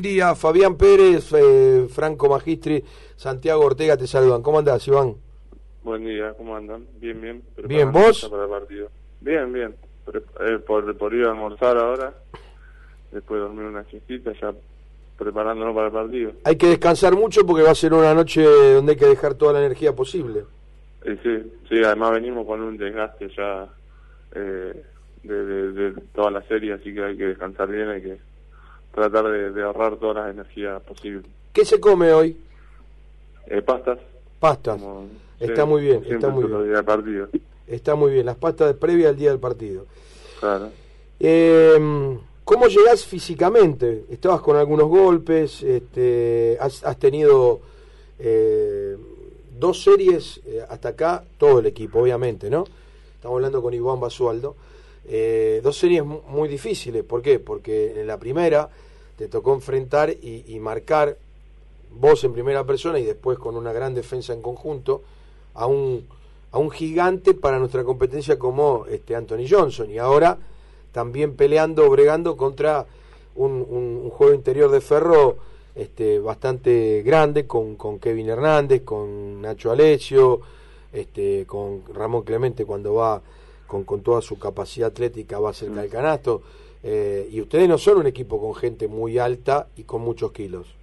día, Fabián Pérez, eh, Franco Magistri, Santiago Ortega te saludan. ¿Cómo andás, Iván? Buen día, ¿cómo andan? Bien, bien. Bien, ¿vos? Para el partido. Bien, bien. eh, por, por ir a almorzar ahora, después de dormir una siestita, ya preparándonos para el partido. Hay que descansar mucho porque va a ser una noche donde hay que dejar toda la energía posible. Eh, sí, sí, además venimos con un desgaste ya eh, de, de, de toda la serie, así que hay que descansar bien, hay que tratar de, ahorrar todas las energías posibles. ¿Qué se come hoy? Eh, pastas. Pastas. está muy bien, está muy bien. partido. Está muy bien, las pastas previa al día del partido. Claro. Eh, ¿Cómo llegás físicamente? ¿Estabas con algunos golpes? Este, has, tenido eh, dos series eh, hasta acá, todo el equipo, obviamente, ¿no? Estamos hablando con Iván Basualdo. Eh, dos series muy difíciles. ¿Por qué? Porque en la primera te tocó enfrentar y, marcar vos en primera persona y después con una gran defensa en conjunto a un, a un gigante para nuestra competencia como este Anthony Johnson. Y ahora también peleando, bregando contra un, juego interior de ferro este, bastante grande con, con Kevin Hernández, con Nacho Alessio, este, con Ramón Clemente cuando va con, con toda su capacidad atlética va cerca del canasto. Eh, y ustedes no son un equipo con gente muy alta y con muchos kilos.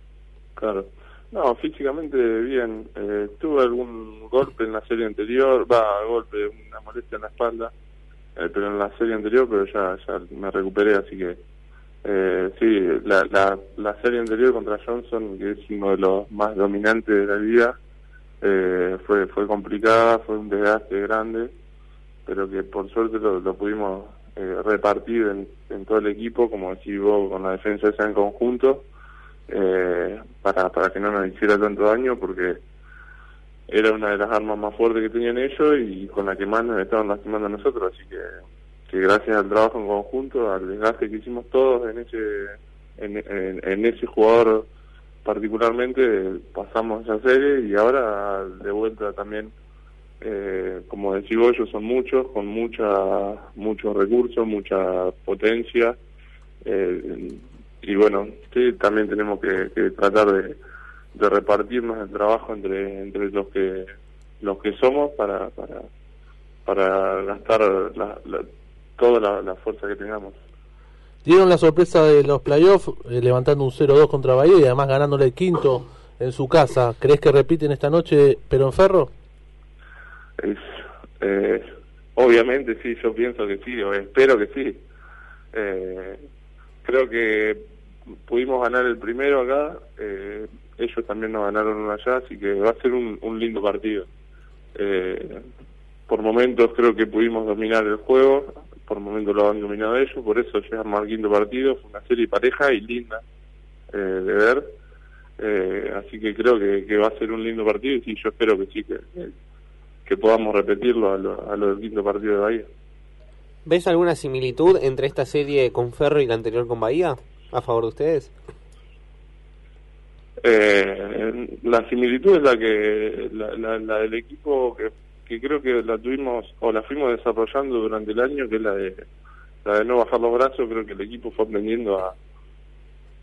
Claro. No, físicamente bien. Eh, tuve algún golpe en la serie anterior, va, golpe, una molestia en la espalda, eh, pero en la serie anterior, pero ya, ya me recuperé, así que eh, sí, la, la, la serie anterior contra Johnson, que es uno de los más dominantes de la liga, eh, fue, fue complicada, fue un desgaste grande pero que por suerte lo, pudimos eh, repartir en, en, todo el equipo, como decís vos, con la defensa esa en conjunto, eh, para, para que no nos hiciera tanto daño, porque era una de las armas más fuertes que tenían ellos y con la que más nos estaban lastimando a nosotros, así que, que gracias al trabajo en conjunto, al desgaste que hicimos todos en ese, en, en ese jugador particularmente, pasamos esa serie y ahora de vuelta también eh, como decís vos, ellos son muchos, con mucha muchos recursos, mucha potencia. Eh, y bueno, sí, también tenemos que, tratar de, repartirnos el trabajo entre entre los que los que somos para para, para gastar toda la, fuerza que tengamos. Dieron la sorpresa de los playoffs eh, levantando un 0-2 contra Bahía y además ganándole el quinto en su casa. ¿Crees que repiten esta noche pero en Ferro? Es, eh, obviamente sí, yo pienso que sí, o espero que sí. Eh, creo que pudimos ganar el primero acá, eh, ellos también nos ganaron allá, así que va a ser un, un lindo partido. Eh, por momentos creo que pudimos dominar el juego, por momentos lo han dominado ellos, por eso llegamos al quinto partido, fue una serie pareja y linda de ver. Así que creo que, que, va a ser un lindo partido y sí, yo espero que sí, que, que podamos repetirlo a lo, a lo del quinto partido de Bahía. ¿Ves alguna similitud entre esta serie con Ferro y la anterior con Bahía a favor de ustedes? Eh, la similitud es la que la, la, del equipo que, que, creo que la tuvimos o la fuimos desarrollando durante el año que es la de la de no bajar los brazos creo que el equipo fue aprendiendo a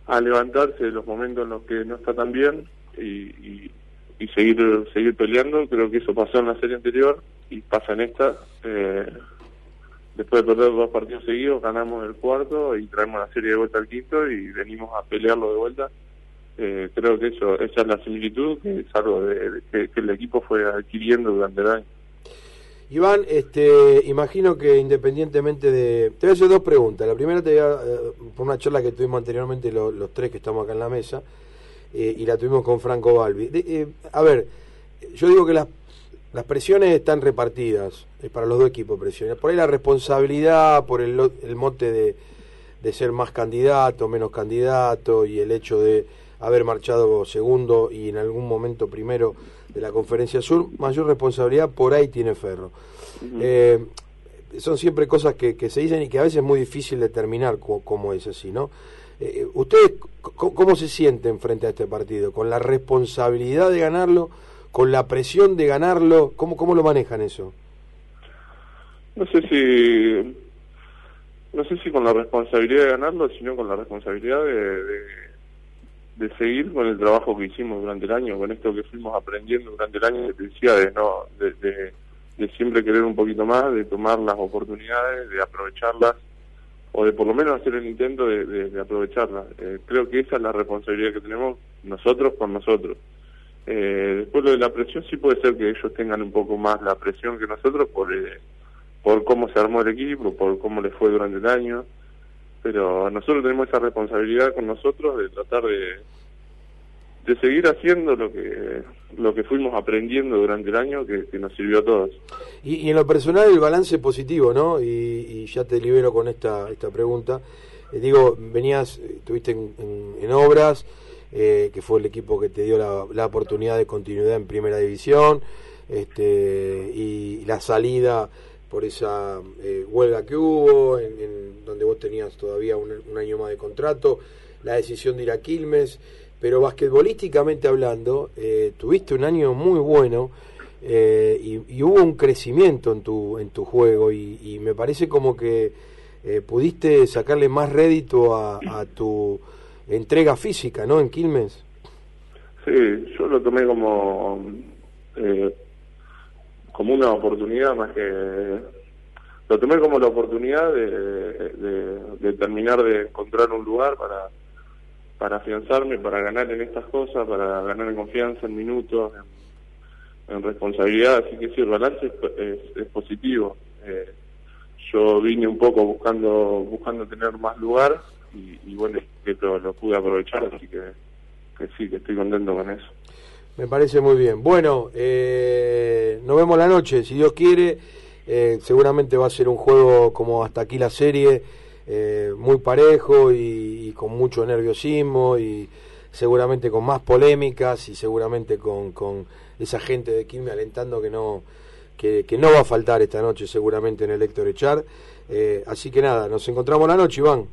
a levantarse de los momentos en los que no está tan bien y, y seguir seguir peleando. Creo que eso pasó en la serie anterior y pasa en esta. Eh, después de perder dos partidos seguidos, ganamos el cuarto y traemos la serie de vuelta al quinto y venimos a pelearlo de vuelta. Eh, creo que eso esa es la similitud, que es de, que, el equipo fue adquiriendo durante el año. Iván, este, imagino que independientemente de... Te voy a hacer dos preguntas. La primera te voy a, eh, por una charla que tuvimos anteriormente los tres que estamos acá en la mesa. Eh, y la tuvimos con Franco Balbi. Eh, a ver, yo digo que las, las presiones están repartidas eh, para los dos equipos presiones. Por ahí la responsabilidad, por el, el mote de, de ser más candidato, menos candidato y el hecho de haber marchado segundo y en algún momento primero de la Conferencia Sur, mayor responsabilidad por ahí tiene Ferro. son siempre cosas que, que, se dicen y que a veces es muy difícil determinar cómo es así, ¿no? Eh, ¿Ustedes cómo se sienten frente a este partido? ¿Con la responsabilidad de ganarlo? ¿Con la presión de ganarlo? ¿Cómo, cómo lo manejan eso? No sé si no sé si con la responsabilidad de ganarlo, sino con la responsabilidad de, de seguir con el trabajo que hicimos durante el año, con esto que fuimos aprendiendo durante el año, de siempre querer un poquito más, de tomar las oportunidades, de aprovecharlas, o de por lo menos hacer el intento de, de, aprovecharlas. Eh, creo que esa es la responsabilidad que tenemos nosotros con nosotros. Eh, después lo de la presión, sí puede ser que ellos tengan un poco más la presión que nosotros por, eh, por cómo se armó el equipo, por cómo les fue durante el año, pero nosotros tenemos esa responsabilidad con nosotros de tratar de, de seguir haciendo lo que lo que fuimos aprendiendo durante el año que, nos sirvió a todos. Y, en lo personal el balance positivo, ¿no? Y, y ya te libero con esta, esta pregunta. Eh, digo, venías, estuviste en, en, obras, eh, que fue el equipo que te dio la, la, oportunidad de continuidad en primera división, este, y, la salida por esa eh, huelga que hubo, en, en, donde vos tenías todavía un, un año más de contrato, la decisión de ir a Quilmes pero basquetbolísticamente hablando, eh, tuviste un año muy bueno eh, y, hubo un crecimiento en tu, en tu juego y, me parece como que eh, pudiste sacarle más rédito a, tu entrega física, ¿no? En Quilmes. Sí, yo lo tomé como, eh, como una oportunidad más que... Lo tomé como la oportunidad de, de terminar de encontrar un lugar para para afianzarme, para ganar en estas cosas, para ganar en confianza, en minutos, en, responsabilidad, así que sí, el balance es, es, positivo. Eh, yo vine un poco buscando buscando tener más lugar y, bueno, que lo, pude aprovechar, así que, que, sí, que estoy contento con eso. Me parece muy bien. Bueno, eh, nos vemos la noche, si Dios quiere. Eh, seguramente va a ser un juego como hasta aquí la serie eh, muy parejo y, y, con mucho nerviosismo y seguramente con más polémicas y seguramente con, con esa gente de Quilmes alentando que no que, que, no va a faltar esta noche seguramente en el Héctor Echar eh, así que nada, nos encontramos la noche Iván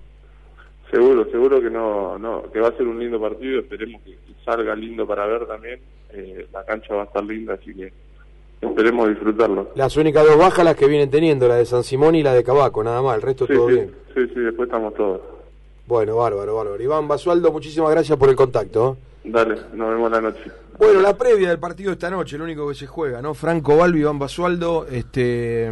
seguro, seguro que no, no que va a ser un lindo partido esperemos que salga lindo para ver también eh, la cancha va a estar linda así que Esperemos disfrutarlo. Las únicas dos bajas las que vienen teniendo, la de San Simón y la de Cabaco, nada más, el resto sí, todo sí, bien. Sí, sí, después estamos todos. Bueno, bárbaro, bárbaro. Iván Basualdo, muchísimas gracias por el contacto. ¿eh? Dale, nos vemos la noche. Bueno, la previa del partido de esta noche, el único que se juega, ¿no? Franco Balbi, Iván Basualdo, este...